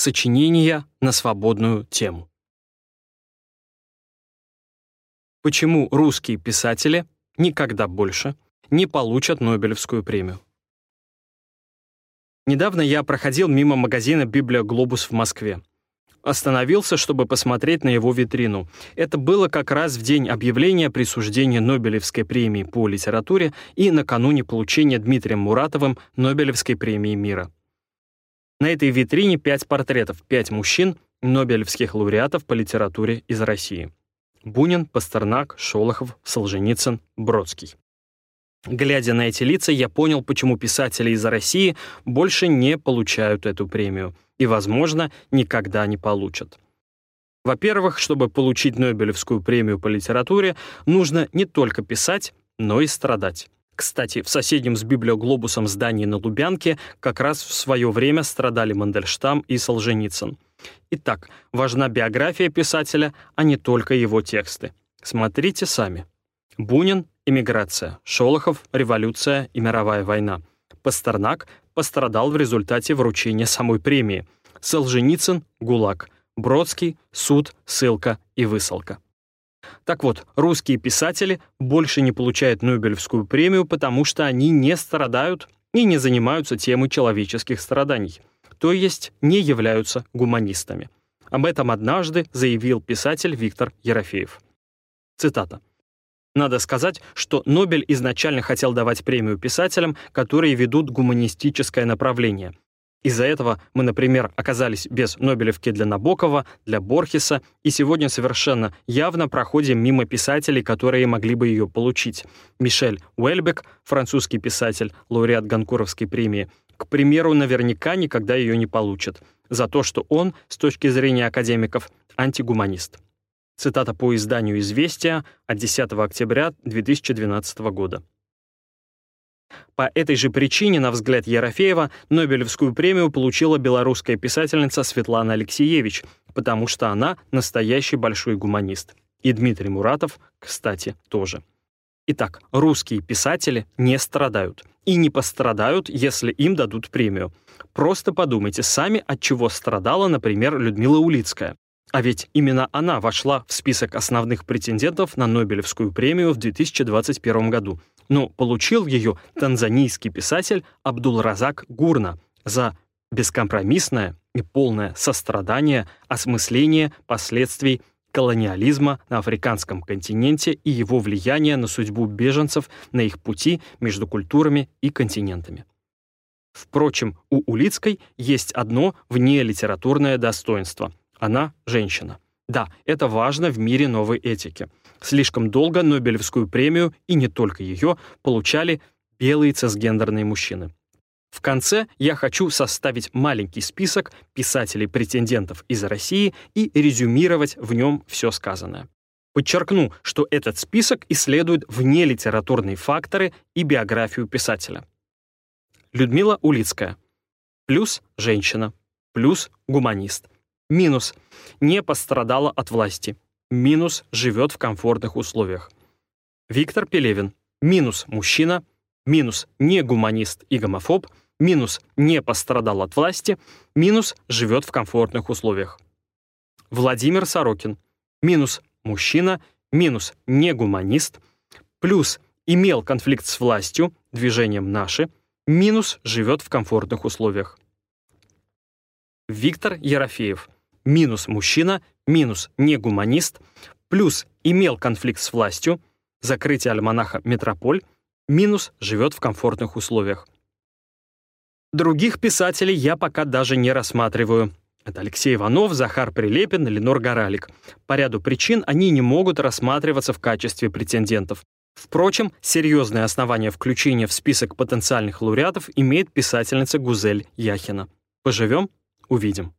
Сочинения на свободную тему. Почему русские писатели никогда больше не получат Нобелевскую премию? Недавно я проходил мимо магазина «Библия Глобус» в Москве. Остановился, чтобы посмотреть на его витрину. Это было как раз в день объявления присуждения Нобелевской премии по литературе и накануне получения Дмитрием Муратовым Нобелевской премии мира. На этой витрине пять портретов, пять мужчин, нобелевских лауреатов по литературе из России. Бунин, Пастернак, Шолохов, Солженицын, Бродский. Глядя на эти лица, я понял, почему писатели из России больше не получают эту премию и, возможно, никогда не получат. Во-первых, чтобы получить Нобелевскую премию по литературе, нужно не только писать, но и страдать. Кстати, в соседнем с библиоглобусом здании на Лубянке как раз в свое время страдали Мандельштам и Солженицын. Итак, важна биография писателя, а не только его тексты. Смотрите сами. Бунин — эмиграция, Шолохов — революция и мировая война. Пастернак пострадал в результате вручения самой премии. Солженицын — ГУЛАГ. Бродский — суд, ссылка и высылка. Так вот, русские писатели больше не получают Нобелевскую премию, потому что они не страдают и не занимаются темой человеческих страданий, то есть не являются гуманистами. Об этом однажды заявил писатель Виктор Ерофеев. Цитата. Надо сказать, что Нобель изначально хотел давать премию писателям, которые ведут гуманистическое направление, из-за этого мы, например, оказались без Нобелевки для Набокова, для Борхеса, и сегодня совершенно явно проходим мимо писателей, которые могли бы ее получить. Мишель Уэльбек, французский писатель, лауреат Ганкуровской премии, к примеру, наверняка никогда ее не получит, за то, что он, с точки зрения академиков, антигуманист. Цитата по изданию «Известия» от 10 октября 2012 года. По этой же причине, на взгляд Ерофеева, Нобелевскую премию получила белорусская писательница Светлана Алексеевич, потому что она настоящий большой гуманист. И Дмитрий Муратов, кстати, тоже. Итак, русские писатели не страдают. И не пострадают, если им дадут премию. Просто подумайте сами, от чего страдала, например, Людмила Улицкая. А ведь именно она вошла в список основных претендентов на Нобелевскую премию в 2021 году. Но получил ее танзанийский писатель Абдул-Разак Гурна за бескомпромиссное и полное сострадание, осмысление последствий колониализма на африканском континенте и его влияния на судьбу беженцев на их пути между культурами и континентами. Впрочем, у Улицкой есть одно внелитературное достоинство — она женщина. Да, это важно в мире новой этики. Слишком долго Нобелевскую премию, и не только ее, получали белые цисгендерные мужчины. В конце я хочу составить маленький список писателей-претендентов из России и резюмировать в нем все сказанное. Подчеркну, что этот список исследует внелитературные факторы и биографию писателя. Людмила Улицкая. Плюс женщина. Плюс гуманист. Минус. Не пострадала от власти. Минус. Живет в комфортных условиях. Виктор Пелевин. Минус. Мужчина. Минус. Не гуманист и гомофоб. Минус. Не пострадал от власти. Минус. Живет в комфортных условиях. Владимир Сорокин. Минус. Мужчина. Минус. Не гуманист. Плюс. Имел конфликт с властью, движением «Наши». Минус. Живет в комфортных условиях. Виктор Ерофеев минус мужчина, минус не гуманист, плюс имел конфликт с властью, закрытие альманаха «Метрополь», минус живет в комфортных условиях. Других писателей я пока даже не рассматриваю. Это Алексей Иванов, Захар Прилепин, Ленор Горалик. По ряду причин они не могут рассматриваться в качестве претендентов. Впрочем, серьезное основание включения в список потенциальных лауреатов имеет писательница Гузель Яхина. Поживем — увидим.